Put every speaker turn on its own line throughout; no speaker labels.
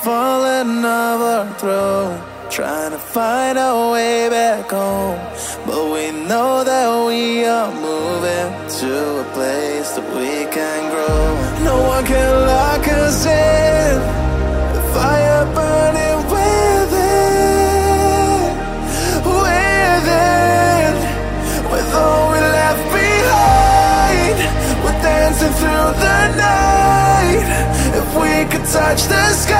falling throne, trying to find our way back home. But we know that we are moving to a place that we can grow. No one can lock us in. The fire burning within, within. With all we left behind, we're dancing through the night. If we could touch the sky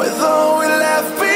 With all we left behind,